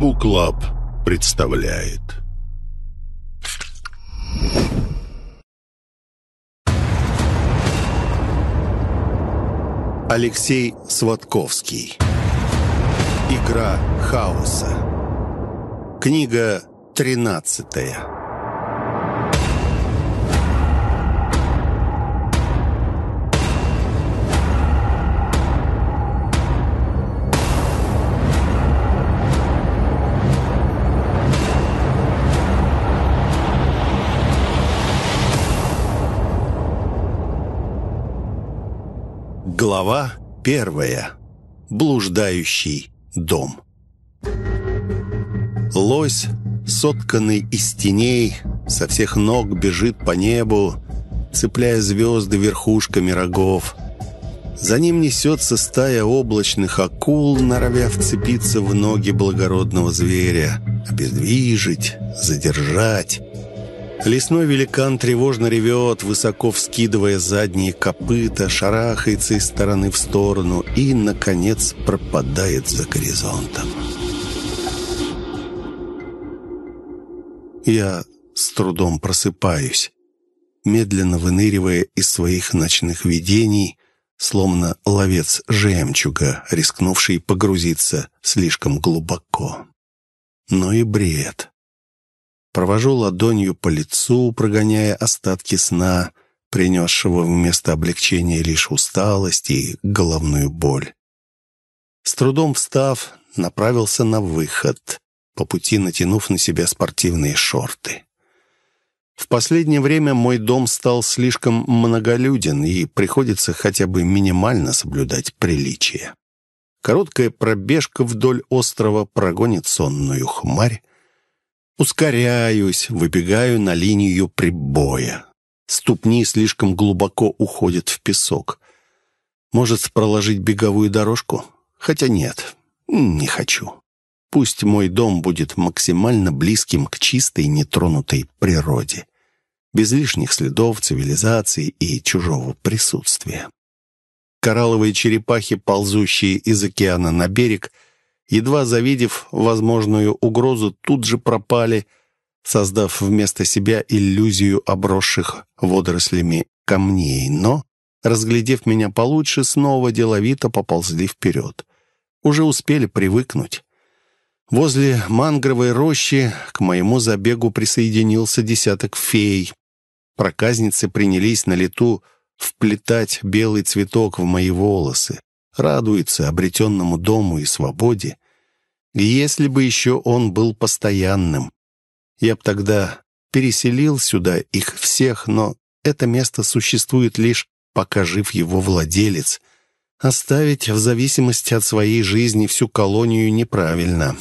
Буклаб представляет. Алексей Сватковский. Игра хаоса. Книга тринадцатая. Глава первая. Блуждающий дом. Лось, сотканный из теней, со всех ног бежит по небу, цепляя звезды верхушками рогов. За ним несется стая облачных акул, норовя вцепиться в ноги благородного зверя, обездвижить, задержать. Лесной великан тревожно ревет, высоко вскидывая задние копыта, шарахается из стороны в сторону и, наконец, пропадает за горизонтом. Я с трудом просыпаюсь, медленно выныривая из своих ночных видений, словно ловец жемчуга, рискнувший погрузиться слишком глубоко. Но и бред. Провожу ладонью по лицу, прогоняя остатки сна, принесшего вместо облегчения лишь усталость и головную боль. С трудом встав, направился на выход, по пути натянув на себя спортивные шорты. В последнее время мой дом стал слишком многолюден, и приходится хотя бы минимально соблюдать приличие. Короткая пробежка вдоль острова прогонит сонную хмарь, Ускоряюсь, выбегаю на линию прибоя. Ступни слишком глубоко уходят в песок. Может, проложить беговую дорожку? Хотя нет, не хочу. Пусть мой дом будет максимально близким к чистой, нетронутой природе. Без лишних следов цивилизации и чужого присутствия. Коралловые черепахи, ползущие из океана на берег — едва завидев возможную угрозу, тут же пропали, создав вместо себя иллюзию обросших водорослями камней, но, разглядев меня получше, снова деловито поползли вперед. Уже успели привыкнуть. Возле мангровой рощи к моему забегу присоединился десяток фей. Проказницы принялись на лету вплетать белый цветок в мои волосы радуется обретенному дому и свободе. Если бы еще он был постоянным, я б тогда переселил сюда их всех, но это место существует лишь пока жив его владелец. Оставить в зависимости от своей жизни всю колонию неправильно.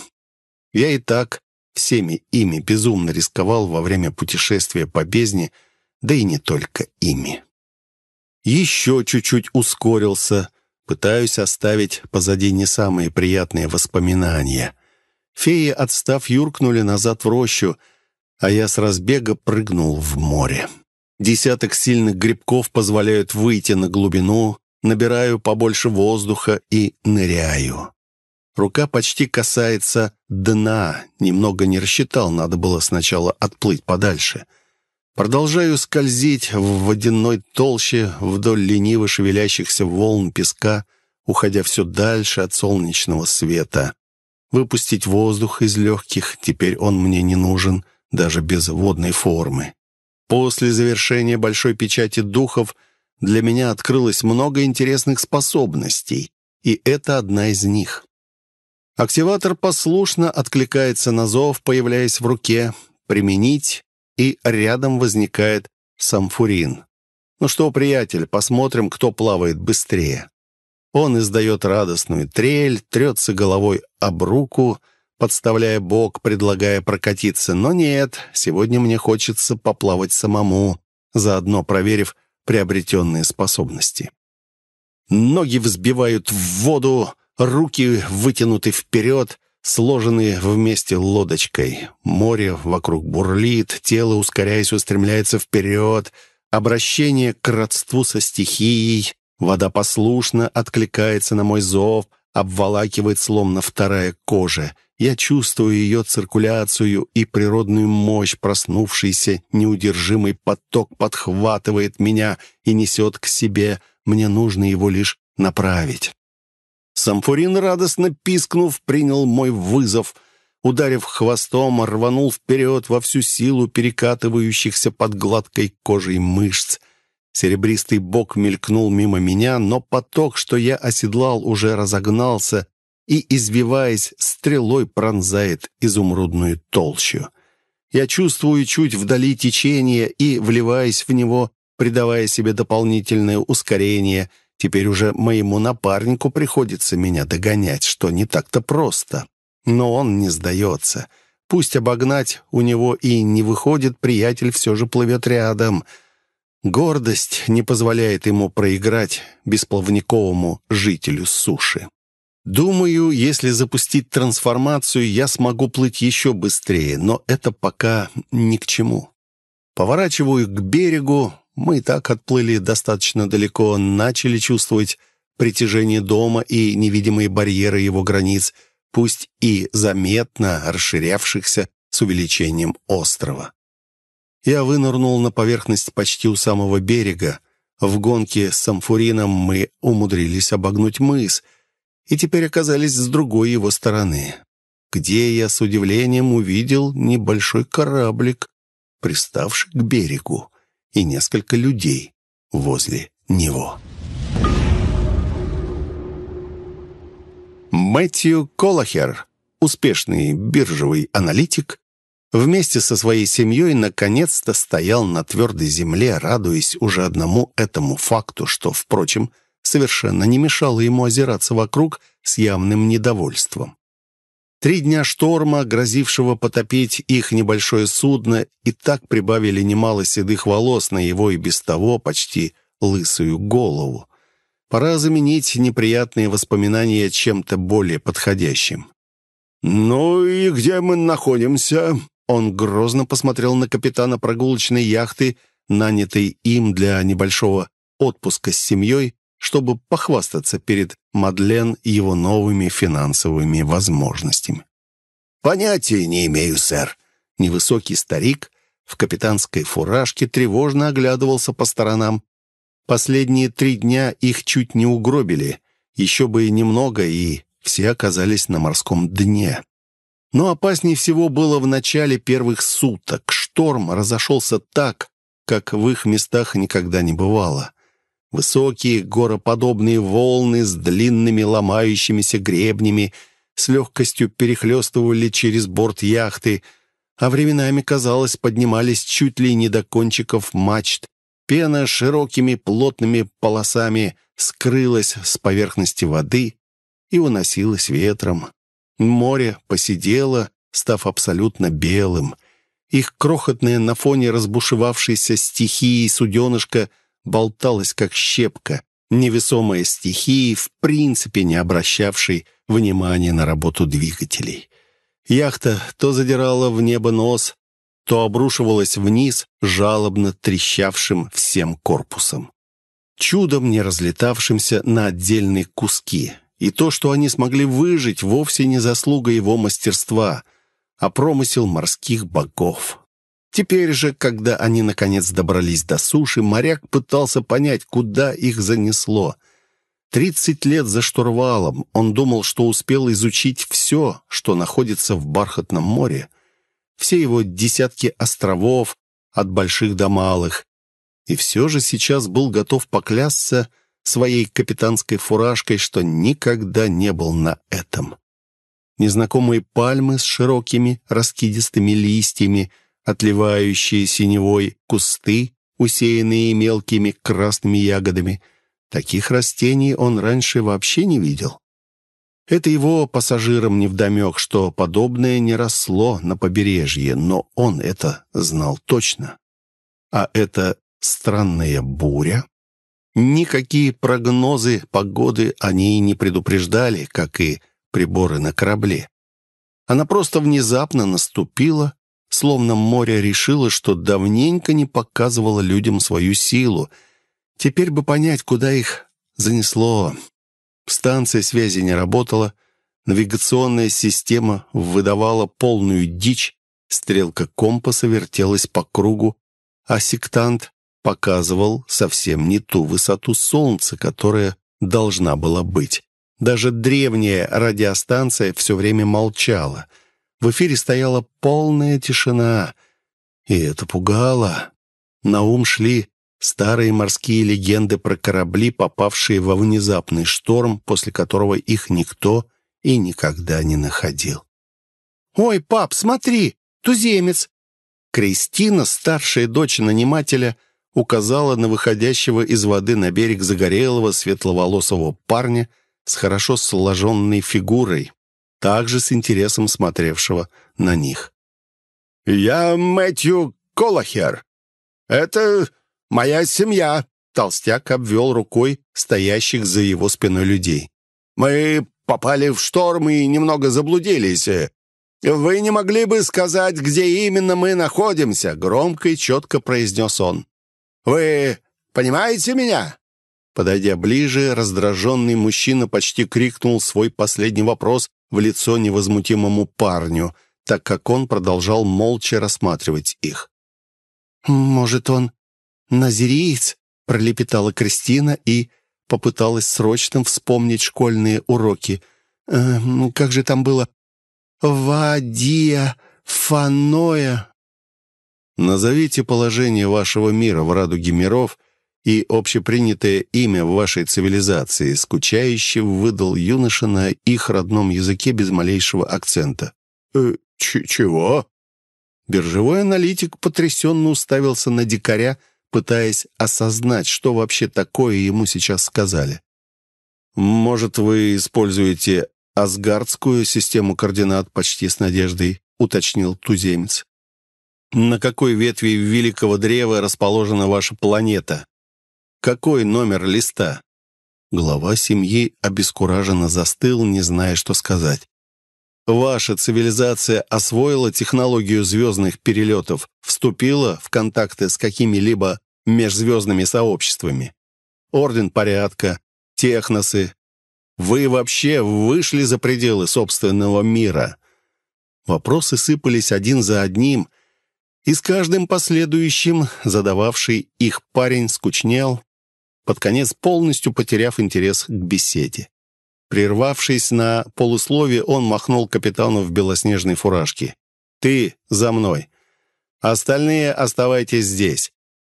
Я и так всеми ими безумно рисковал во время путешествия по бездне, да и не только ими. Еще чуть-чуть ускорился, Пытаюсь оставить позади не самые приятные воспоминания. Феи, отстав, юркнули назад в рощу, а я с разбега прыгнул в море. Десяток сильных грибков позволяют выйти на глубину, набираю побольше воздуха и ныряю. Рука почти касается дна, немного не рассчитал, надо было сначала отплыть подальше — Продолжаю скользить в водяной толще вдоль лениво шевелящихся волн песка, уходя все дальше от солнечного света. Выпустить воздух из легких, теперь он мне не нужен, даже без водной формы. После завершения большой печати духов для меня открылось много интересных способностей, и это одна из них. Активатор послушно откликается на зов, появляясь в руке. Применить и рядом возникает самфурин. «Ну что, приятель, посмотрим, кто плавает быстрее». Он издает радостную трель, трется головой об руку, подставляя бок, предлагая прокатиться. Но нет, сегодня мне хочется поплавать самому, заодно проверив приобретенные способности. Ноги взбивают в воду, руки вытянуты вперед, сложенные вместе лодочкой. Море вокруг бурлит, тело, ускоряясь, устремляется вперед. Обращение к родству со стихией. Вода послушно откликается на мой зов, обволакивает словно вторая кожа. Я чувствую ее циркуляцию и природную мощь, проснувшийся неудержимый поток подхватывает меня и несет к себе. Мне нужно его лишь направить. Самфурин, радостно пискнув, принял мой вызов. Ударив хвостом, рванул вперед во всю силу перекатывающихся под гладкой кожей мышц. Серебристый бок мелькнул мимо меня, но поток, что я оседлал, уже разогнался и, извиваясь, стрелой пронзает изумрудную толщу. Я чувствую чуть вдали течение и, вливаясь в него, придавая себе дополнительное ускорение, теперь уже моему напарнику приходится меня догонять, что не так-то просто. Но он не сдается. Пусть обогнать у него и не выходит, приятель все же плывет рядом — Гордость не позволяет ему проиграть бесплавниковому жителю суши. Думаю, если запустить трансформацию, я смогу плыть еще быстрее, но это пока ни к чему. Поворачиваю к берегу, мы и так отплыли достаточно далеко, начали чувствовать притяжение дома и невидимые барьеры его границ, пусть и заметно расширявшихся с увеличением острова. Я вынырнул на поверхность почти у самого берега. В гонке с Самфурином мы умудрились обогнуть мыс и теперь оказались с другой его стороны, где я с удивлением увидел небольшой кораблик, приставший к берегу, и несколько людей возле него. Мэтью Колахер, успешный биржевый аналитик, Вместе со своей семьей наконец-то стоял на твердой земле, радуясь уже одному этому факту, что, впрочем, совершенно не мешало ему озираться вокруг с явным недовольством. Три дня шторма, грозившего потопить их небольшое судно, и так прибавили немало седых волос на его и без того почти лысую голову. Пора заменить неприятные воспоминания чем-то более подходящим. «Ну и где мы находимся?» Он грозно посмотрел на капитана прогулочной яхты, нанятой им для небольшого отпуска с семьей, чтобы похвастаться перед Мадлен его новыми финансовыми возможностями. «Понятия не имею, сэр». Невысокий старик в капитанской фуражке тревожно оглядывался по сторонам. Последние три дня их чуть не угробили. Еще бы и немного, и все оказались на морском дне. Но опаснее всего было в начале первых суток. Шторм разошелся так, как в их местах никогда не бывало. Высокие гороподобные волны с длинными ломающимися гребнями с легкостью перехлестывали через борт яхты, а временами, казалось, поднимались чуть ли не до кончиков мачт. Пена широкими плотными полосами скрылась с поверхности воды и уносилась ветром. Море посидело, став абсолютно белым. Их крохотное на фоне разбушевавшейся стихии суденышко болталось, как щепка, невесомая стихии, в принципе не обращавшей внимания на работу двигателей. Яхта то задирала в небо нос, то обрушивалась вниз, жалобно трещавшим всем корпусом. Чудом не разлетавшимся на отдельные куски. И то, что они смогли выжить, вовсе не заслуга его мастерства, а промысел морских богов. Теперь же, когда они наконец добрались до суши, моряк пытался понять, куда их занесло. Тридцать лет за штурвалом он думал, что успел изучить все, что находится в Бархатном море. Все его десятки островов, от больших до малых. И все же сейчас был готов поклясться, своей капитанской фуражкой, что никогда не был на этом. Незнакомые пальмы с широкими раскидистыми листьями, отливающие синевой кусты, усеянные мелкими красными ягодами. Таких растений он раньше вообще не видел. Это его пассажирам невдомек, что подобное не росло на побережье, но он это знал точно. А эта странная буря Никакие прогнозы погоды они не предупреждали, как и приборы на корабле. Она просто внезапно наступила, словно море решило, что давненько не показывало людям свою силу. Теперь бы понять, куда их занесло. Станция связи не работала, Навигационная система выдавала полную дичь, стрелка компаса вертелась по кругу, а сектант показывал совсем не ту высоту Солнца, которая должна была быть. Даже древняя радиостанция все время молчала. В эфире стояла полная тишина, и это пугало. На ум шли старые морские легенды про корабли, попавшие во внезапный шторм, после которого их никто и никогда не находил. «Ой, пап, смотри, туземец!» Кристина, старшая дочь нанимателя, указала на выходящего из воды на берег загорелого светловолосого парня с хорошо сложенной фигурой, также с интересом смотревшего на них. «Я Мэтью Колахер. Это моя семья», — толстяк обвел рукой стоящих за его спиной людей. «Мы попали в шторм и немного заблудились. Вы не могли бы сказать, где именно мы находимся?» — громко и четко произнес он. «Вы понимаете меня?» Подойдя ближе, раздраженный мужчина почти крикнул свой последний вопрос в лицо невозмутимому парню, так как он продолжал молча рассматривать их. «Может, он назириец?» — пролепетала Кристина и попыталась срочно вспомнить школьные уроки. «Э, «Как же там было? Вадия Фаноя?» «Назовите положение вашего мира в радуге миров», и общепринятое имя в вашей цивилизации, скучающе выдал юноша на их родном языке без малейшего акцента. «Э, чего?» Биржевой аналитик потрясенно уставился на дикаря, пытаясь осознать, что вообще такое ему сейчас сказали. «Может, вы используете асгардскую систему координат почти с надеждой», — уточнил туземец. «На какой ветви великого древа расположена ваша планета?» Какой номер листа?» Глава семьи обескураженно застыл, не зная, что сказать. «Ваша цивилизация освоила технологию звездных перелетов, вступила в контакты с какими-либо межзвездными сообществами. Орден порядка, техносы. Вы вообще вышли за пределы собственного мира?» Вопросы сыпались один за одним, и с каждым последующим задававший их парень скучнел, под конец полностью потеряв интерес к беседе. Прервавшись на полусловие, он махнул капитану в белоснежной фуражке. «Ты за мной. Остальные оставайтесь здесь.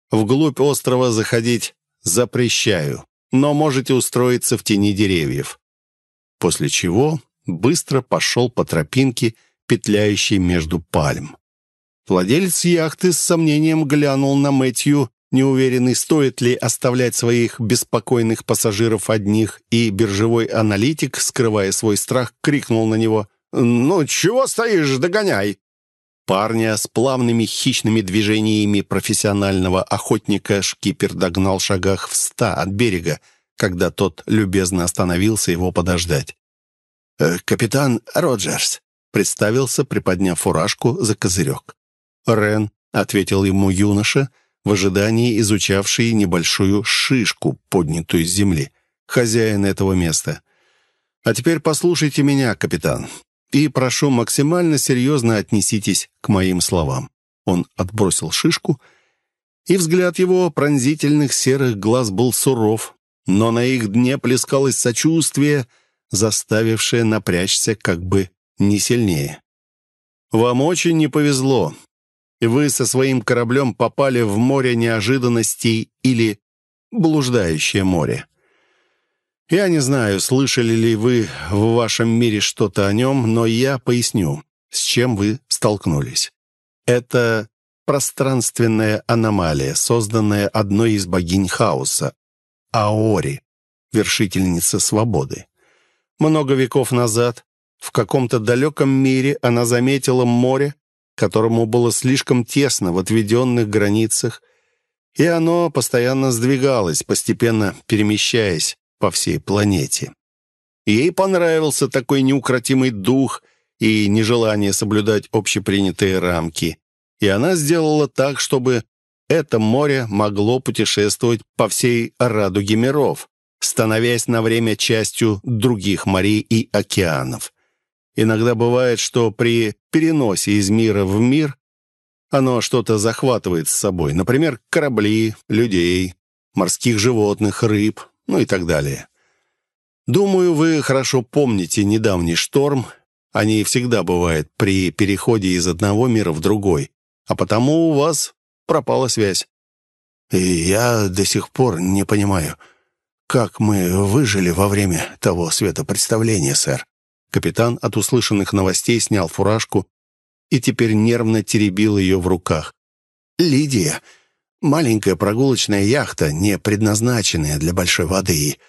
Вглубь острова заходить запрещаю, но можете устроиться в тени деревьев». После чего быстро пошел по тропинке, петляющей между пальм. Владелец яхты с сомнением глянул на Мэтью неуверенный, стоит ли оставлять своих беспокойных пассажиров одних, и биржевой аналитик, скрывая свой страх, крикнул на него «Ну, чего стоишь, догоняй!» Парня с плавными хищными движениями профессионального охотника шкипер догнал шагах в ста от берега, когда тот любезно остановился его подождать. «Э, «Капитан Роджерс», — представился, приподняв фуражку за козырек. «Рен», — ответил ему юноша, — в ожидании изучавший небольшую шишку, поднятую с земли, хозяин этого места. «А теперь послушайте меня, капитан, и прошу максимально серьезно отнеситесь к моим словам». Он отбросил шишку, и взгляд его пронзительных серых глаз был суров, но на их дне плескалось сочувствие, заставившее напрячься как бы не сильнее. «Вам очень не повезло вы со своим кораблем попали в море неожиданностей или блуждающее море. Я не знаю, слышали ли вы в вашем мире что-то о нем, но я поясню, с чем вы столкнулись. Это пространственная аномалия, созданная одной из богинь хаоса, Аори, вершительница свободы. Много веков назад в каком-то далеком мире она заметила море, которому было слишком тесно в отведенных границах, и оно постоянно сдвигалось, постепенно перемещаясь по всей планете. Ей понравился такой неукротимый дух и нежелание соблюдать общепринятые рамки, и она сделала так, чтобы это море могло путешествовать по всей радуге миров, становясь на время частью других морей и океанов. Иногда бывает, что при переносе из мира в мир оно что-то захватывает с собой. Например, корабли, людей, морских животных, рыб, ну и так далее. Думаю, вы хорошо помните недавний шторм. Они всегда бывают при переходе из одного мира в другой. А потому у вас пропала связь. И я до сих пор не понимаю, как мы выжили во время того светопредставления, сэр. Капитан от услышанных новостей снял фуражку и теперь нервно теребил ее в руках. «Лидия, маленькая прогулочная яхта, не предназначенная для большой воды.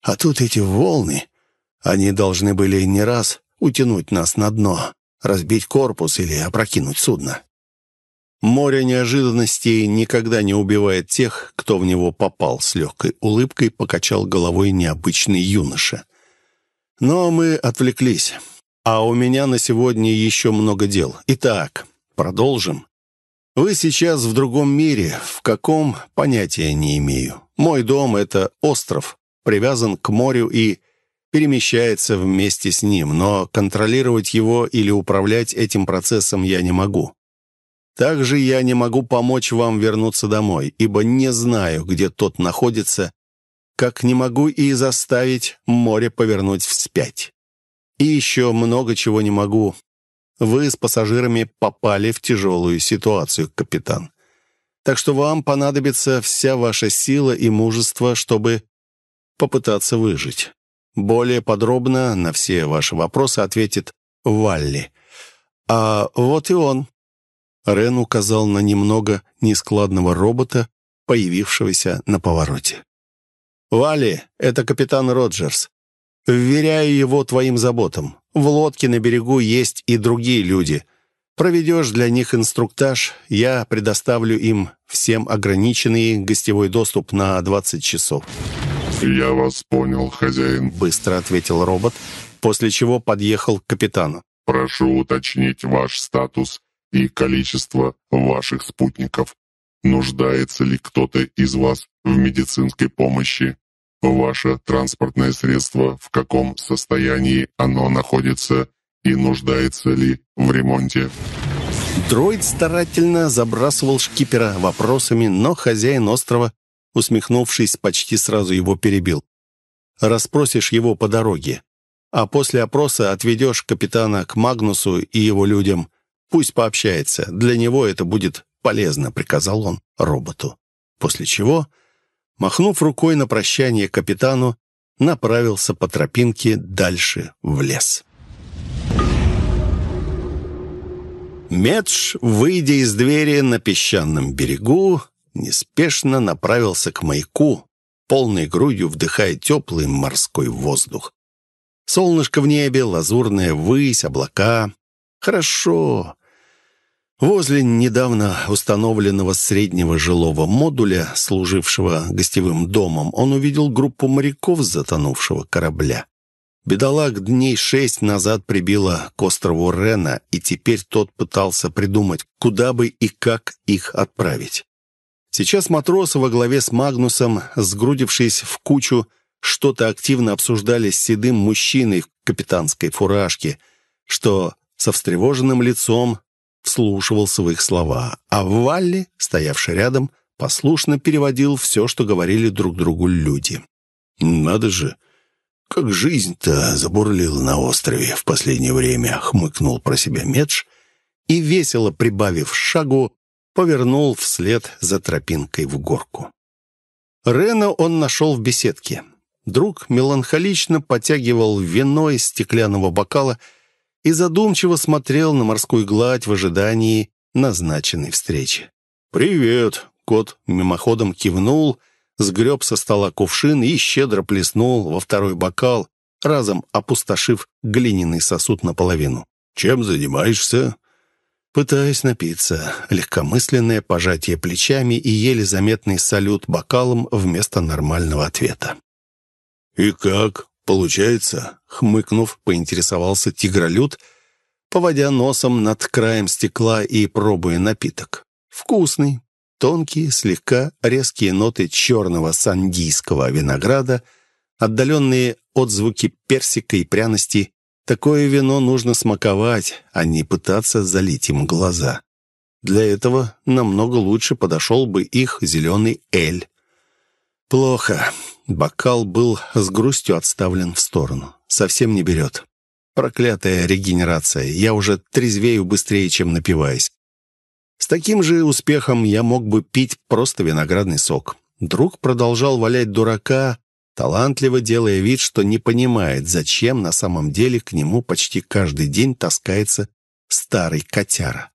А тут эти волны, они должны были не раз утянуть нас на дно, разбить корпус или опрокинуть судно. Море неожиданностей никогда не убивает тех, кто в него попал, с легкой улыбкой покачал головой необычный юноша. Но мы отвлеклись. А у меня на сегодня еще много дел. Итак, продолжим. Вы сейчас в другом мире, в каком понятия не имею. Мой дом — это остров, привязан к морю и перемещается вместе с ним, но контролировать его или управлять этим процессом я не могу. Также я не могу помочь вам вернуться домой, ибо не знаю, где тот находится, как не могу и заставить море повернуть вспять. И еще много чего не могу. Вы с пассажирами попали в тяжелую ситуацию, капитан. Так что вам понадобится вся ваша сила и мужество, чтобы попытаться выжить. Более подробно на все ваши вопросы ответит Валли. А вот и он. Рен указал на немного нескладного робота, появившегося на повороте. «Валли, это капитан Роджерс. Вверяю его твоим заботам. В лодке на берегу есть и другие люди. Проведешь для них инструктаж, я предоставлю им всем ограниченный гостевой доступ на 20 часов». «Я вас понял, хозяин», — быстро ответил робот, после чего подъехал к капитану. «Прошу уточнить ваш статус и количество ваших спутников. Нуждается ли кто-то из вас в медицинской помощи? Ваше транспортное средство, в каком состоянии оно находится и нуждается ли в ремонте?» Дроид старательно забрасывал шкипера вопросами, но хозяин острова, усмехнувшись, почти сразу его перебил. «Расспросишь его по дороге, а после опроса отведешь капитана к Магнусу и его людям. Пусть пообщается. Для него это будет полезно», — приказал он роботу. После чего, махнув рукой на прощание капитану, направился по тропинке дальше в лес. Медж, выйдя из двери на песчаном берегу, неспешно направился к маяку, полной грудью вдыхая теплый морской воздух. Солнышко в небе, лазурная высь, облака. Хорошо. Возле недавно установленного среднего жилого модуля, служившего гостевым домом, он увидел группу моряков затонувшего корабля. Бедолаг дней шесть назад прибило к острову Рена, и теперь тот пытался придумать, куда бы и как их отправить. Сейчас матросы во главе с Магнусом, сгрудившись в кучу, что-то активно обсуждали с седым мужчиной в капитанской фуражке, что со встревоженным лицом вслушивался в их слова, а Валли, стоявший рядом, послушно переводил все, что говорили друг другу люди. «Надо же, как жизнь-то забурлила на острове в последнее время», — хмыкнул про себя Медж и, весело прибавив шагу, повернул вслед за тропинкой в горку. Рена он нашел в беседке. Друг меланхолично потягивал вино из стеклянного бокала и задумчиво смотрел на морскую гладь в ожидании назначенной встречи. «Привет!» — кот мимоходом кивнул, сгреб со стола кувшин и щедро плеснул во второй бокал, разом опустошив глиняный сосуд наполовину. «Чем занимаешься?» Пытаясь напиться, легкомысленное пожатие плечами и еле заметный салют бокалом вместо нормального ответа. «И как?» «Получается?» — хмыкнув, поинтересовался тигролюд, поводя носом над краем стекла и пробуя напиток. «Вкусный, тонкие, слегка резкие ноты черного сандийского винограда, отдаленные отзвуки персика и пряности, Такое вино нужно смаковать, а не пытаться залить им глаза. Для этого намного лучше подошел бы их зеленый эль. Плохо. Бокал был с грустью отставлен в сторону. Совсем не берет. Проклятая регенерация. Я уже трезвею быстрее, чем напиваюсь. С таким же успехом я мог бы пить просто виноградный сок. Друг продолжал валять дурака, талантливо делая вид, что не понимает, зачем на самом деле к нему почти каждый день таскается старый котяра.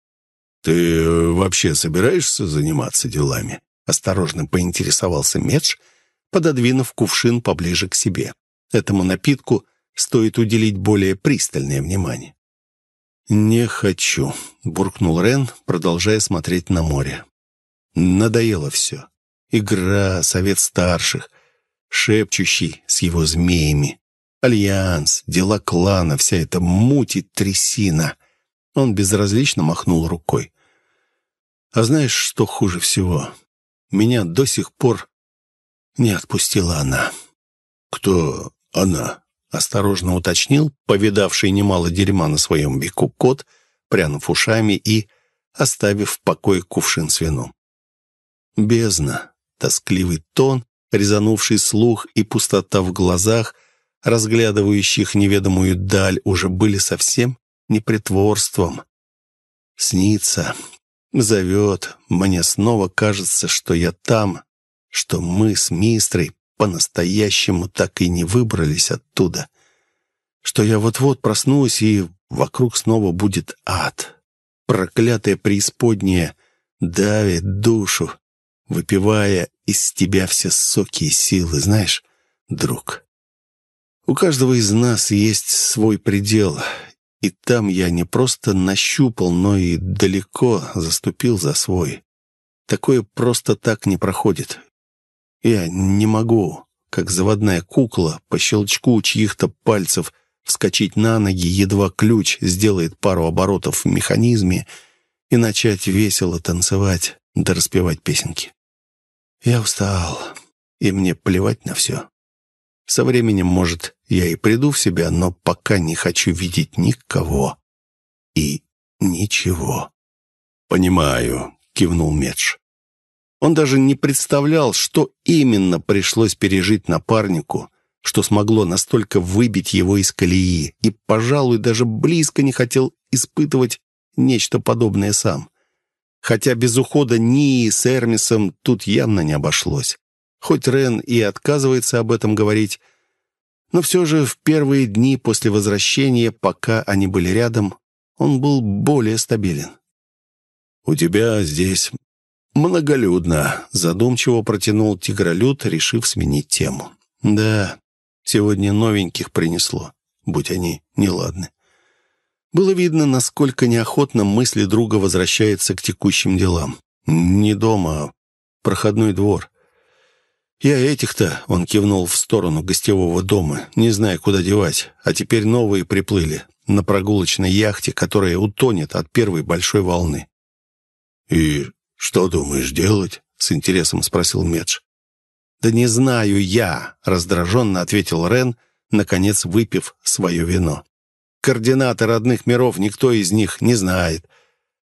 «Ты вообще собираешься заниматься делами?» Осторожно поинтересовался Медж, пододвинув кувшин поближе к себе. Этому напитку стоит уделить более пристальное внимание. «Не хочу», — буркнул Рен, продолжая смотреть на море. «Надоело все. Игра, совет старших, шепчущий с его змеями. Альянс, дела клана, вся эта муть и трясина. Он безразлично махнул рукой. А знаешь, что хуже всего? Меня до сих пор не отпустила она. Кто она? Осторожно уточнил, повидавший немало дерьма на своем веку кот, прянув ушами и оставив в покое кувшин с вином. Бездна, тоскливый тон, резанувший слух и пустота в глазах, разглядывающих неведомую даль, уже были совсем не притворством. Снится, зовет, мне снова кажется, что я там, что мы с Мистрой по-настоящему так и не выбрались оттуда, что я вот-вот проснусь, и вокруг снова будет ад. Проклятая преисподняя давит душу, выпивая из тебя все соки и силы, знаешь, друг. У каждого из нас есть свой предел, и там я не просто нащупал, но и далеко заступил за свой. Такое просто так не проходит. Я не могу, как заводная кукла, по щелчку чьих-то пальцев вскочить на ноги, едва ключ сделает пару оборотов в механизме и начать весело танцевать да распевать песенки. Я устал, и мне плевать на все. Со временем, может, я и приду в себя, но пока не хочу видеть никого и ничего. «Понимаю», — кивнул Медж. Он даже не представлял, что именно пришлось пережить напарнику, что смогло настолько выбить его из колеи, и, пожалуй, даже близко не хотел испытывать нечто подобное сам. Хотя без ухода Нии с Эрмисом тут явно не обошлось. Хоть Рен и отказывается об этом говорить, но все же в первые дни после возвращения, пока они были рядом, он был более стабилен. «У тебя здесь многолюдно», — задумчиво протянул тигролюд, решив сменить тему. «Да, сегодня новеньких принесло, будь они неладны». Было видно, насколько неохотно мысли друга возвращаются к текущим делам. Не дома, а проходной двор. «Я этих-то», — он кивнул в сторону гостевого дома, не зная, куда девать, а теперь новые приплыли на прогулочной яхте, которая утонет от первой большой волны. «И что думаешь делать?» — с интересом спросил Медж. «Да не знаю я», — раздраженно ответил Рен, наконец выпив свое вино. «Координаты родных миров никто из них не знает.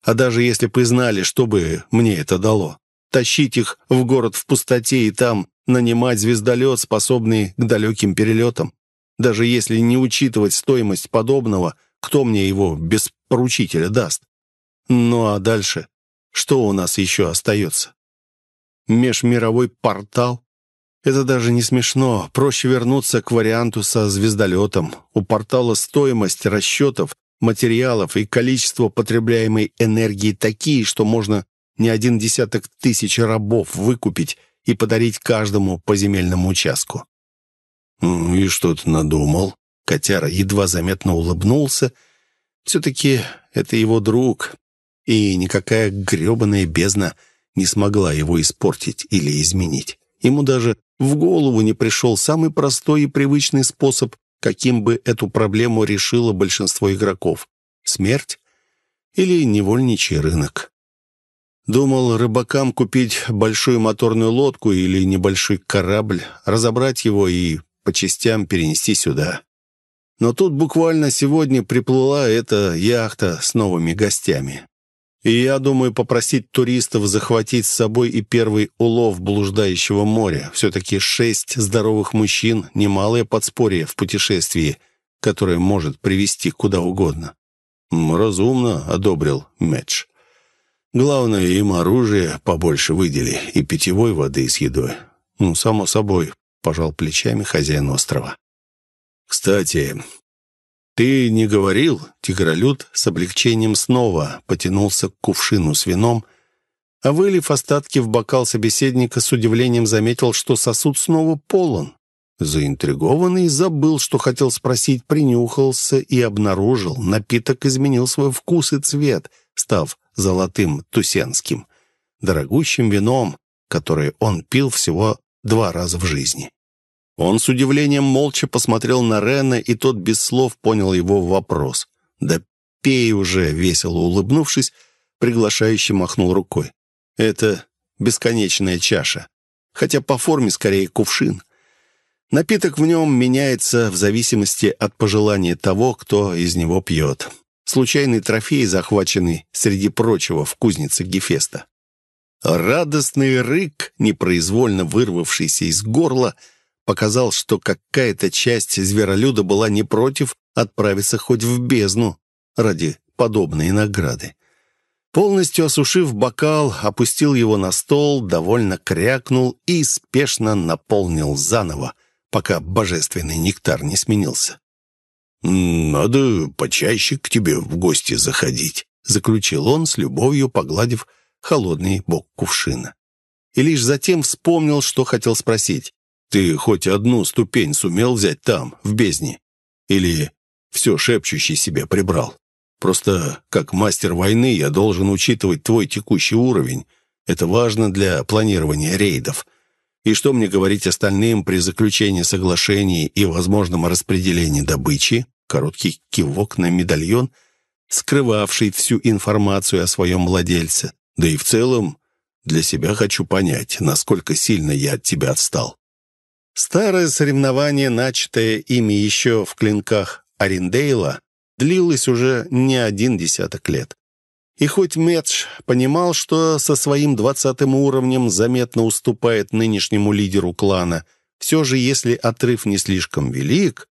А даже если бы знали, что бы мне это дало? Тащить их в город в пустоте и там нанимать звездолет, способный к далеким перелетам. Даже если не учитывать стоимость подобного, кто мне его без поручителя даст? Ну а дальше? Что у нас еще остается? Межмировой портал? Это даже не смешно. Проще вернуться к варианту со звездолетом. У портала стоимость расчетов, материалов и количество потребляемой энергии такие, что можно не один десяток тысяч рабов выкупить и подарить каждому по земельному участку. «И что ты надумал?» Котяра едва заметно улыбнулся. Все-таки это его друг, и никакая гребаная бездна не смогла его испортить или изменить. Ему даже в голову не пришел самый простой и привычный способ, каким бы эту проблему решило большинство игроков. Смерть или невольничий рынок. Думал рыбакам купить большую моторную лодку или небольшой корабль, разобрать его и по частям перенести сюда. Но тут буквально сегодня приплыла эта яхта с новыми гостями. И я думаю попросить туристов захватить с собой и первый улов блуждающего моря. Все-таки шесть здоровых мужчин — немалое подспорье в путешествии, которое может привести куда угодно. «Разумно», — одобрил Мэтч. «Главное, им оружие побольше выдели и питьевой воды с едой». «Ну, само собой», — пожал плечами хозяин острова. «Кстати, «Ты не говорил?» Тигролюд с облегчением снова потянулся к кувшину с вином, а вылив остатки в бокал собеседника, с удивлением заметил, что сосуд снова полон. Заинтригованный, забыл, что хотел спросить, принюхался и обнаружил, напиток изменил свой вкус и цвет, став золотым тусенским, дорогущим вином, которое он пил всего два раза в жизни. Он с удивлением молча посмотрел на Рена, и тот без слов понял его вопрос. «Да пей уже!» — весело улыбнувшись, приглашающе махнул рукой. «Это бесконечная чаша, хотя по форме скорее кувшин. Напиток в нем меняется в зависимости от пожелания того, кто из него пьет. Случайный трофей, захваченный среди прочего в кузнице Гефеста. Радостный рык, непроизвольно вырвавшийся из горла — показал, что какая-то часть зверолюда была не против отправиться хоть в бездну ради подобной награды. Полностью осушив бокал, опустил его на стол, довольно крякнул и спешно наполнил заново, пока божественный нектар не сменился. «Надо почаще к тебе в гости заходить», — заключил он с любовью, погладив холодный бок кувшина. И лишь затем вспомнил, что хотел спросить. Ты хоть одну ступень сумел взять там, в бездне? Или все шепчущий себе прибрал? Просто как мастер войны я должен учитывать твой текущий уровень. Это важно для планирования рейдов. И что мне говорить остальным при заключении соглашений и возможном распределении добычи? Короткий кивок на медальон, скрывавший всю информацию о своем владельце. Да и в целом для себя хочу понять, насколько сильно я от тебя отстал. Старое соревнование, начатое ими еще в клинках Ариндейла, длилось уже не один десяток лет. И хоть Медж понимал, что со своим двадцатым уровнем заметно уступает нынешнему лидеру клана, все же, если отрыв не слишком велик...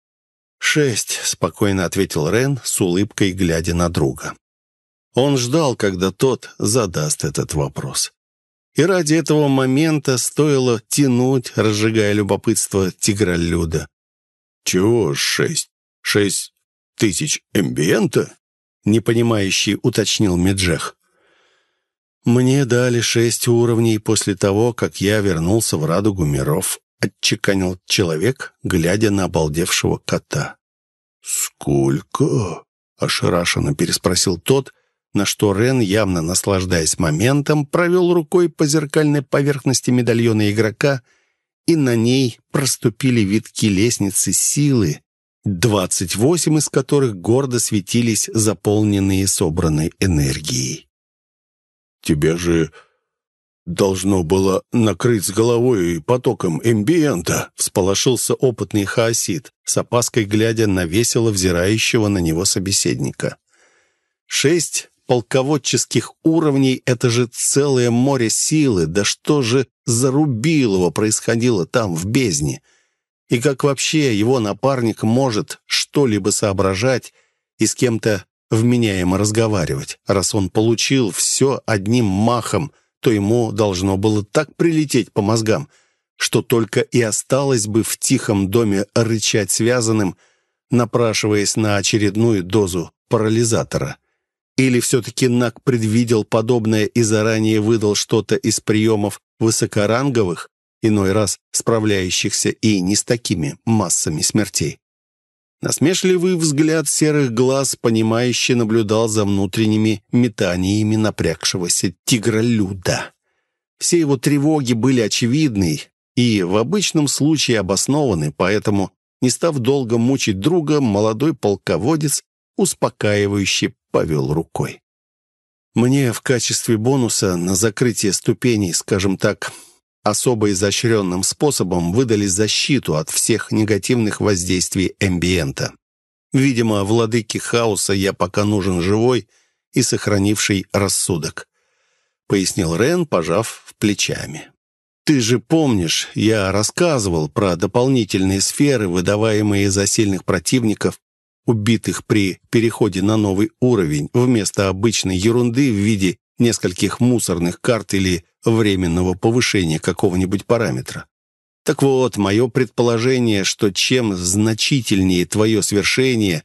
«Шесть», — спокойно ответил Рен, с улыбкой глядя на друга. Он ждал, когда тот задаст этот вопрос. И ради этого момента стоило тянуть, разжигая любопытство тигролюда. «Чего шесть? Шесть тысяч эмбиента?» Непонимающий уточнил Меджех. «Мне дали шесть уровней после того, как я вернулся в радугу миров», отчеканил человек, глядя на обалдевшего кота. «Сколько?» — ошарашенно переспросил тот, на что Рен, явно наслаждаясь моментом, провел рукой по зеркальной поверхности медальона игрока, и на ней проступили витки лестницы силы, двадцать восемь из которых гордо светились заполненные собранной энергией. «Тебя же должно было накрыть с головой потоком эмбиента», всполошился опытный хаосит, с опаской глядя на весело взирающего на него собеседника. Шесть полководческих уровней это же целое море силы. Да что же за Рубилово происходило там, в бездне? И как вообще его напарник может что-либо соображать и с кем-то вменяемо разговаривать? Раз он получил все одним махом, то ему должно было так прилететь по мозгам, что только и осталось бы в тихом доме рычать связанным, напрашиваясь на очередную дозу парализатора. Или все-таки Нак предвидел подобное и заранее выдал что-то из приемов высокоранговых, иной раз справляющихся и не с такими массами смертей? Насмешливый взгляд серых глаз, понимающе наблюдал за внутренними метаниями напрягшегося тигролюда. Все его тревоги были очевидны и в обычном случае обоснованы, поэтому, не став долго мучить друга, молодой полководец успокаивающе повел рукой. Мне в качестве бонуса на закрытие ступеней, скажем так, особо изощренным способом выдали защиту от всех негативных воздействий эмбиента. Видимо, владыке хаоса я пока нужен живой и сохранивший рассудок», — пояснил Рен, пожав плечами. «Ты же помнишь, я рассказывал про дополнительные сферы, выдаваемые за сильных противников, убитых при переходе на новый уровень, вместо обычной ерунды в виде нескольких мусорных карт или временного повышения какого-нибудь параметра. Так вот, мое предположение, что чем значительнее твое свершение,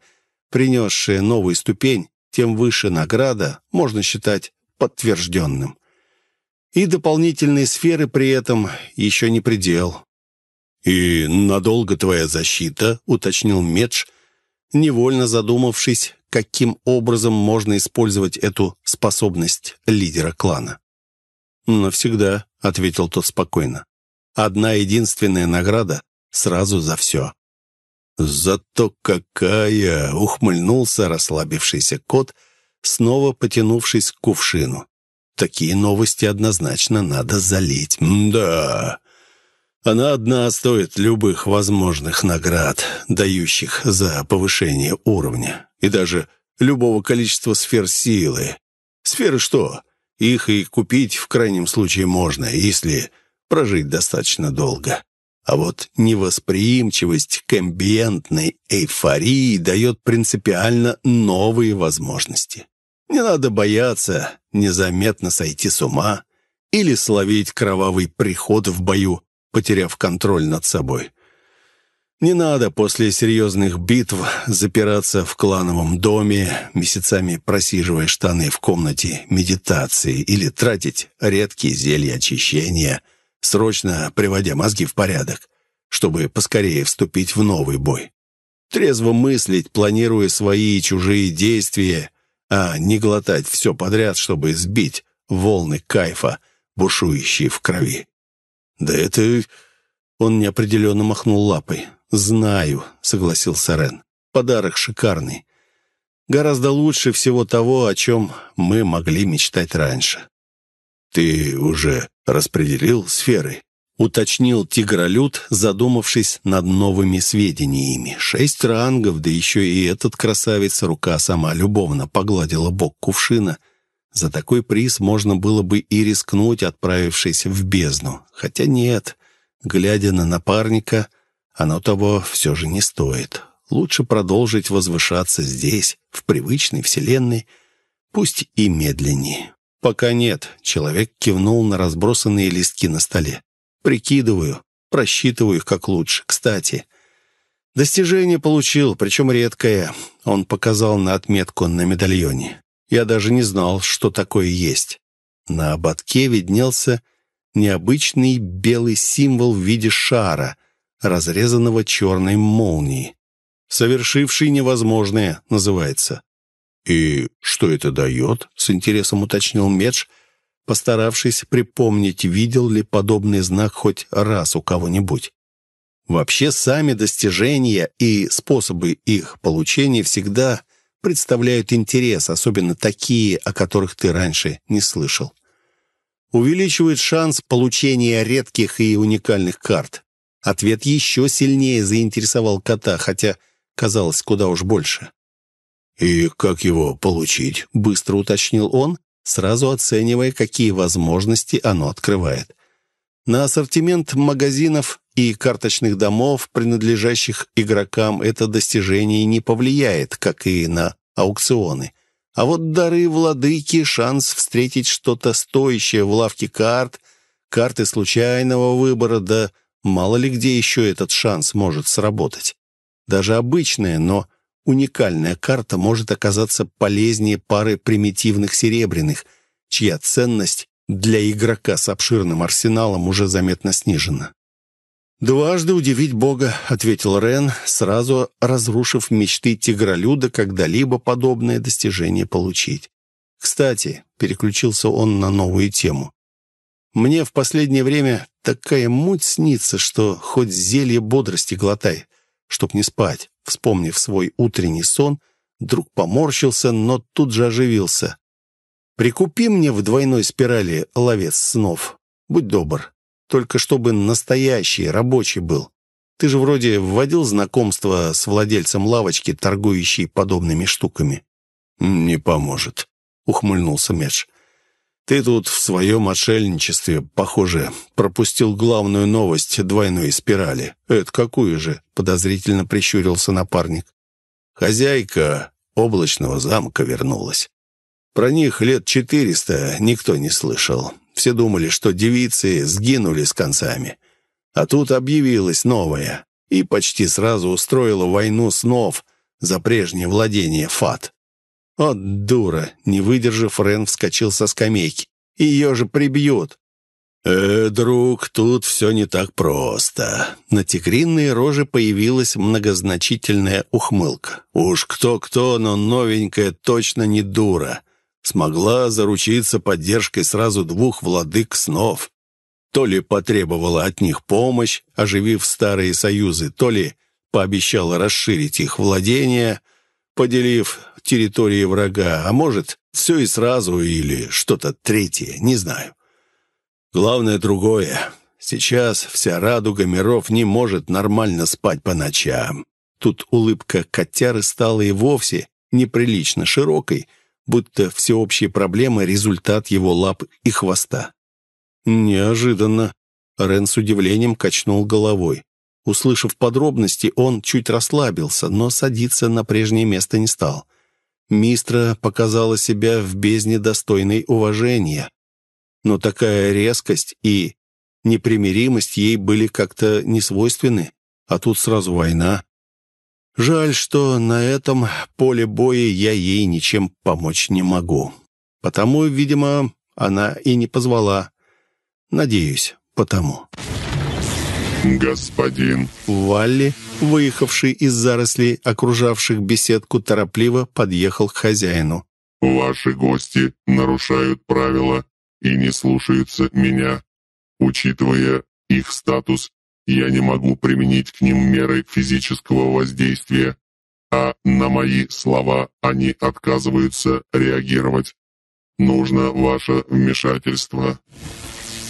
принесшее новую ступень, тем выше награда, можно считать подтвержденным. И дополнительные сферы при этом еще не предел. «И надолго твоя защита?» — уточнил Медж, невольно задумавшись, каким образом можно использовать эту способность лидера клана. «Навсегда», — ответил тот спокойно. «Одна единственная награда сразу за все». «Зато какая!» — ухмыльнулся расслабившийся кот, снова потянувшись к кувшину. «Такие новости однозначно надо залить. да, она одна стоит любых возможных наград, дающих за повышение уровня, и даже любого количества сфер силы. Сферы что? Их и купить в крайнем случае можно, если прожить достаточно долго. А вот невосприимчивость к амбиентной эйфории дает принципиально новые возможности. Не надо бояться незаметно сойти с ума или словить кровавый приход в бою потеряв контроль над собой. Не надо после серьезных битв запираться в клановом доме, месяцами просиживая штаны в комнате медитации или тратить редкие зелья очищения, срочно приводя мозги в порядок, чтобы поскорее вступить в новый бой. Трезво мыслить, планируя свои и чужие действия, а не глотать все подряд, чтобы сбить волны кайфа, бушующие в крови. «Да это...» Он неопределенно махнул лапой. «Знаю», — согласился Рен. «Подарок шикарный. Гораздо лучше всего того, о чем мы могли мечтать раньше». «Ты уже распределил сферы?» — уточнил тигролюд, задумавшись над новыми сведениями. «Шесть рангов, да еще и этот красавец рука сама любовно погладила бок кувшина — за такой приз можно было бы и рискнуть, отправившись в бездну. Хотя нет, глядя на напарника, оно того все же не стоит. Лучше продолжить возвышаться здесь, в привычной вселенной, пусть и медленнее. Пока нет, человек кивнул на разбросанные листки на столе. Прикидываю, просчитываю их как лучше. Кстати, достижение получил, причем редкое. Он показал на отметку на медальоне. Я даже не знал, что такое есть. На ободке виднелся необычный белый символ в виде шара, разрезанного черной молнией. «Совершивший невозможное» называется. «И что это дает?» — с интересом уточнил Медж, постаравшись припомнить, видел ли подобный знак хоть раз у кого-нибудь. Вообще, сами достижения и способы их получения всегда представляют интерес, особенно такие, о которых ты раньше не слышал. Увеличивает шанс получения редких и уникальных карт. Ответ еще сильнее заинтересовал кота, хотя казалось куда уж больше. «И как его получить?» — быстро уточнил он, сразу оценивая, какие возможности оно открывает. На ассортимент магазинов и карточных домов, принадлежащих игрокам, это достижение не повлияет, как и на аукционы. А вот дары владыки, шанс встретить что-то стоящее в лавке карт, карты случайного выбора, да мало ли где еще этот шанс может сработать. Даже обычная, но уникальная карта может оказаться полезнее пары примитивных серебряных, чья ценность для игрока с обширным арсеналом уже заметно снижена. «Дважды удивить Бога», — ответил Рен, сразу разрушив мечты тигролюда когда-либо подобное достижение получить. «Кстати», — переключился он на новую тему, «мне в последнее время такая муть снится, что хоть зелье бодрости глотай, чтоб не спать». Вспомнив свой утренний сон, друг поморщился, но тут же оживился. «Прикупи мне в двойной спирали ловец снов. Будь добр, только чтобы настоящий, рабочий был. Ты же вроде вводил знакомство с владельцем лавочки, торгующей подобными штуками». «Не поможет», — ухмыльнулся Медж. «Ты тут в своем отшельничестве, похоже, пропустил главную новость двойной спирали. Это какую же?» — подозрительно прищурился напарник. «Хозяйка облачного замка вернулась. Про них лет четыреста никто не слышал. Все думали, что девицы сгинули с концами. А тут объявилась новая и почти сразу устроила войну снов за прежнее владение Фат. От дура, не выдержав, Рен вскочил со скамейки. Ее же прибьют. «Э, друг, тут все не так просто». На тигринной роже появилась многозначительная ухмылка. «Уж кто-кто, но новенькая точно не дура. Смогла заручиться поддержкой сразу двух владык снов то ли потребовала от них помощь, оживив старые союзы, то ли пообещала расширить их владения, поделив территории врага, а может, все и сразу или что-то третье, не знаю. Главное другое. Сейчас вся радуга миров не может нормально спать по ночам. Тут улыбка котяры стала и вовсе неприлично широкой, будто всеобщие проблемы — результат его лап и хвоста. «Неожиданно». Рен с удивлением качнул головой. Услышав подробности, он чуть расслабился, но садиться на прежнее место не стал. Мистра показала себя в бездне достойной уважения. Но такая резкость и непримиримость ей были как-то несвойственны, а тут сразу война. Жаль, что на этом поле боя я ей ничем помочь не могу. Потому, видимо, она и не позвала. Надеюсь, потому. «Господин». Валли, выехавший из зарослей, окружавших беседку, торопливо подъехал к хозяину. «Ваши гости нарушают правила и не слушаются меня. Учитывая их статус, я не могу применить к ним меры физического воздействия, а на мои слова они отказываются реагировать. Нужно ваше вмешательство».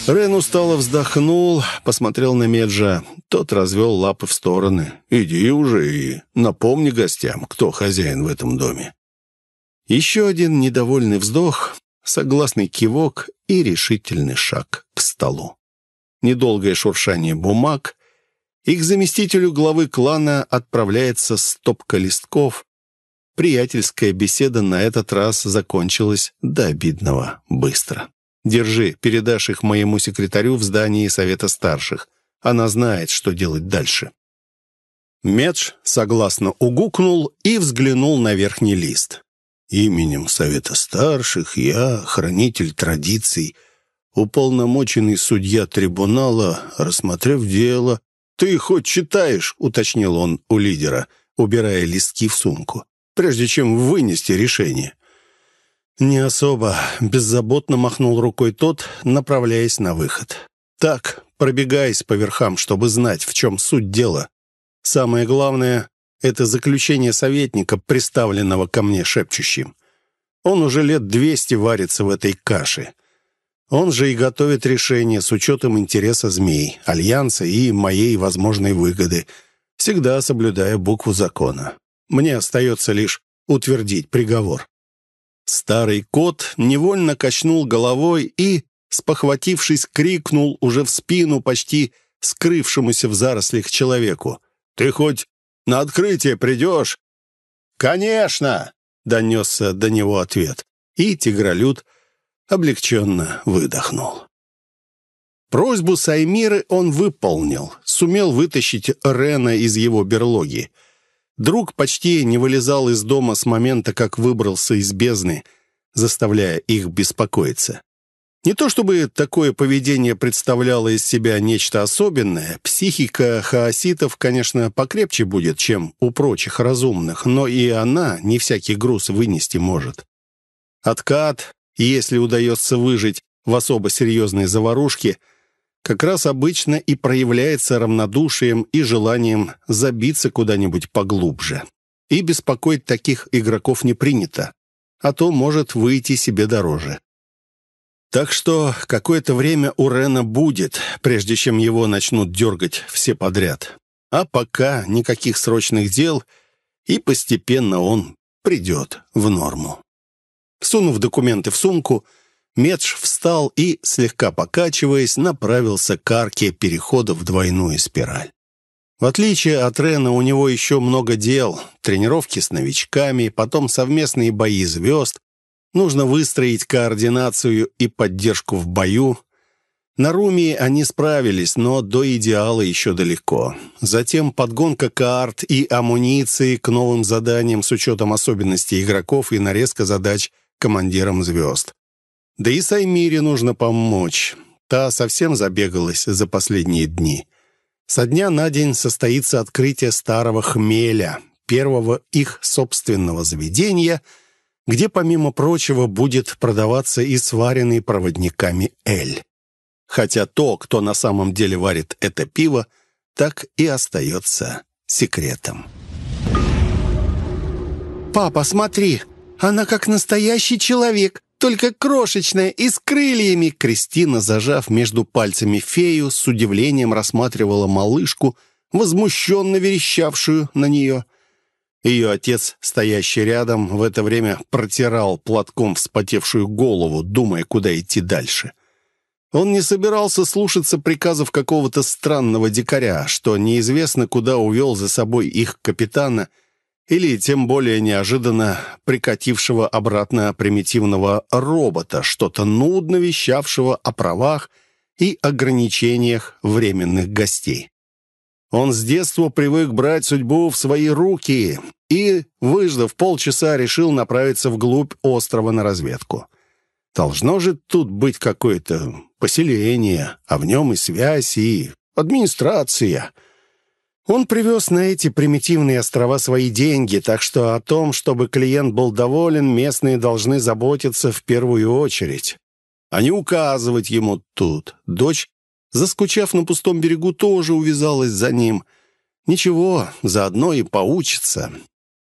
Рен устало вздохнул, посмотрел на Меджа. Тот развел лапы в стороны. «Иди уже и напомни гостям, кто хозяин в этом доме». Еще один недовольный вздох, согласный кивок и решительный шаг к столу. Недолгое шуршание бумаг, и к заместителю главы клана отправляется стопка листков. Приятельская беседа на этот раз закончилась до обидного быстро. Держи, передашь их моему секретарю в здании Совета Старших. Она знает, что делать дальше». Медж согласно угукнул и взглянул на верхний лист. «Именем Совета Старших я, хранитель традиций, уполномоченный судья трибунала, рассмотрев дело...» «Ты хоть читаешь?» — уточнил он у лидера, убирая листки в сумку, прежде чем вынести решение. «Не особо», — беззаботно махнул рукой тот, направляясь на выход. «Так, пробегаясь по верхам, чтобы знать, в чем суть дела. Самое главное — это заключение советника, представленного ко мне шепчущим. Он уже лет двести варится в этой каше. Он же и готовит решение с учетом интереса змей, альянса и моей возможной выгоды, всегда соблюдая букву закона. Мне остается лишь утвердить приговор. Старый кот невольно качнул головой и, спохватившись, крикнул уже в спину почти скрывшемуся в зарослях человеку. «Ты хоть на открытие придешь?» «Конечно!» — донесся до него ответ, и тигролюд облегченно выдохнул. Просьбу Саймиры он выполнил, сумел вытащить Рена из его берлоги — Друг почти не вылезал из дома с момента, как выбрался из бездны, заставляя их беспокоиться. Не то чтобы такое поведение представляло из себя нечто особенное, психика хаоситов, конечно, покрепче будет, чем у прочих разумных, но и она не всякий груз вынести может. Откат, если удается выжить в особо серьезной заварушке – как раз обычно и проявляется равнодушием и желанием забиться куда-нибудь поглубже. И беспокоить таких игроков не принято, а то может выйти себе дороже. Так что какое-то время у Рена будет, прежде чем его начнут дергать все подряд. А пока никаких срочных дел, и постепенно он придет в норму. Сунув документы в сумку, Медж встал и, слегка покачиваясь, направился к арке перехода в двойную спираль. В отличие от Рена, у него еще много дел. Тренировки с новичками, потом совместные бои звезд. Нужно выстроить координацию и поддержку в бою. На Румии они справились, но до идеала еще далеко. Затем подгонка карт и амуниции к новым заданиям с учетом особенностей игроков и нарезка задач командирам звезд. Да и Саймире нужно помочь. Та совсем забегалась за последние дни. Со дня на день состоится открытие старого хмеля, первого их собственного заведения, где, помимо прочего, будет продаваться и сваренный проводниками эль хотя то, кто на самом деле варит это пиво, так и остается секретом. «Папа, смотри, она как настоящий человек, только крошечная и с крыльями!» Кристина, зажав между пальцами фею, с удивлением рассматривала малышку, возмущенно верещавшую на нее. Ее отец, стоящий рядом, в это время протирал платком вспотевшую голову, думая, куда идти дальше. Он не собирался слушаться приказов какого-то странного дикаря, что неизвестно куда увел за собой их капитана или, тем более неожиданно, прикатившего обратно примитивного робота, что-то нудно вещавшего о правах и ограничениях временных гостей. Он с детства привык брать судьбу в свои руки и, выждав полчаса, решил направиться вглубь острова на разведку. Должно же тут быть какое-то поселение, а в нем и связь, и администрация. Он привез на эти примитивные острова свои деньги, так что о том, чтобы клиент был доволен, местные должны заботиться в первую очередь, а не указывать ему тут. Дочь, заскучав на пустом берегу, тоже увязалась за ним. Ничего, заодно и поучится.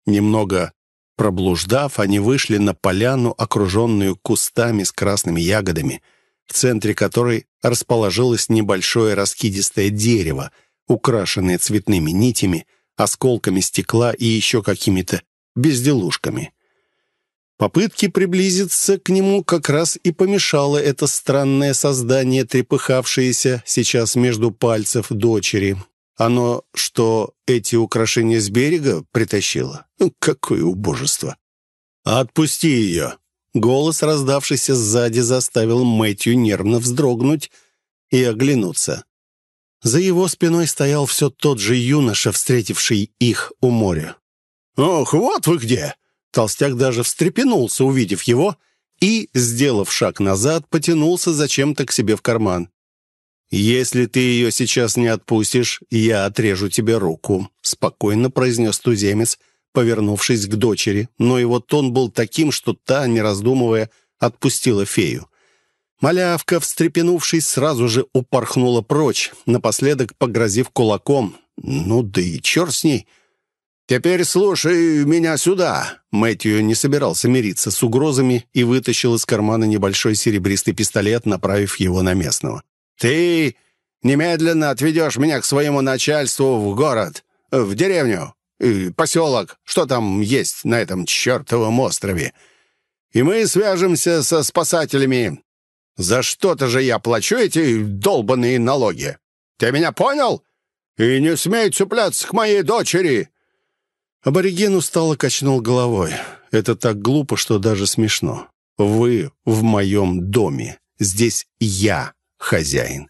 Немного Проблуждав, они вышли на поляну, окруженную кустами с красными ягодами, в центре которой расположилось небольшое раскидистое дерево, украшенное цветными нитями, осколками стекла и еще какими-то безделушками. Попытки приблизиться к нему как раз и помешало это странное создание, трепыхавшееся сейчас между пальцев дочери. Оно что, эти украшения с берега притащило? Ну, какое убожество! «Отпусти ее!» Голос, раздавшийся сзади, заставил Мэтью нервно вздрогнуть и оглянуться. За его спиной стоял все тот же юноша, встретивший их у моря. «Ох, вот вы где!» Толстяк даже встрепенулся, увидев его, и, сделав шаг назад, потянулся зачем-то к себе в карман. «Если ты ее сейчас не отпустишь, я отрежу тебе руку», — спокойно произнес туземец, повернувшись к дочери, но его тон был таким, что та, не раздумывая, отпустила фею. Малявка, встрепенувшись, сразу же упорхнула прочь, напоследок погрозив кулаком. «Ну да и черт с ней!» «Теперь слушай меня сюда!» Мэтью не собирался мириться с угрозами и вытащил из кармана небольшой серебристый пистолет, направив его на местного. «Ты немедленно отведешь меня к своему начальству в город, в деревню, поселок, что там есть на этом чертовом острове. И мы свяжемся со спасателями. За что-то же я плачу эти долбанные налоги. Ты меня понял? И не смей цепляться к моей дочери!» Абориген устало качнул головой. «Это так глупо, что даже смешно. Вы в моем доме. Здесь я хозяин.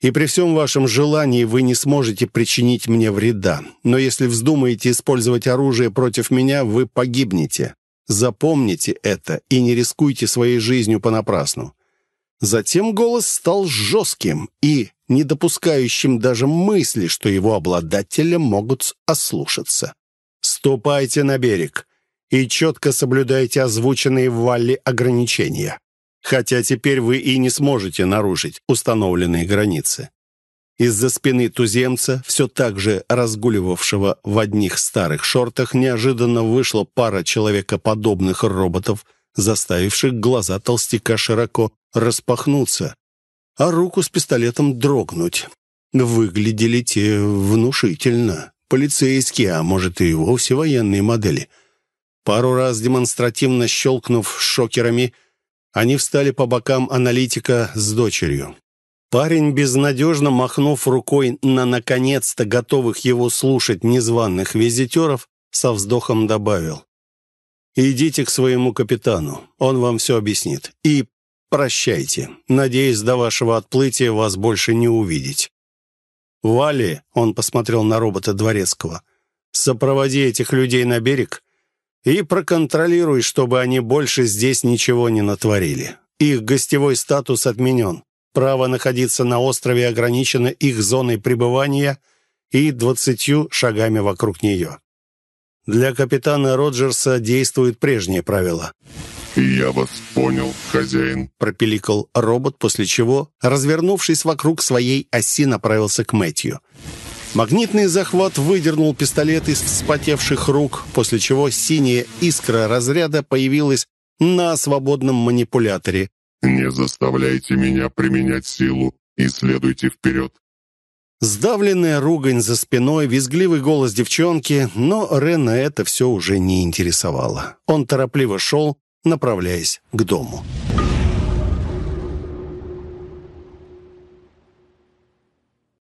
И при всем вашем желании вы не сможете причинить мне вреда. Но если вздумаете использовать оружие против меня, вы погибнете. Запомните это и не рискуйте своей жизнью понапрасну». Затем голос стал жестким и не допускающим даже мысли, что его обладателя могут ослушаться. «Ступайте на берег и четко соблюдайте озвученные в Валле ограничения хотя теперь вы и не сможете нарушить установленные границы. Из-за спины туземца, все так же разгуливавшего в одних старых шортах, неожиданно вышла пара человекоподобных роботов, заставивших глаза толстяка широко распахнуться, а руку с пистолетом дрогнуть. Выглядели те внушительно. Полицейские, а может и вовсе военные модели. Пару раз демонстративно щелкнув шокерами, они встали по бокам аналитика с дочерью. Парень, безнадежно махнув рукой на наконец-то готовых его слушать незваных визитеров, со вздохом добавил. «Идите к своему капитану, он вам все объяснит. И прощайте. Надеюсь, до вашего отплытия вас больше не увидеть». «Вали», — он посмотрел на робота Дворецкого, «сопроводи этих людей на берег и проконтролируй, чтобы они больше здесь ничего не натворили. Их гостевой статус отменен. Право находиться на острове ограничено их зоной пребывания и двадцатью шагами вокруг нее. Для капитана Роджерса действуют прежние правила. «Я вас понял, хозяин», — пропеликал робот, после чего, развернувшись вокруг своей оси, направился к Мэтью. Магнитный захват выдернул пистолет из вспотевших рук, после чего синяя искра разряда появилась на свободном манипуляторе. «Не заставляйте меня применять силу и следуйте вперед». Сдавленная ругань за спиной, визгливый голос девчонки, но Рена это все уже не интересовало. Он торопливо шел, направляясь к дому.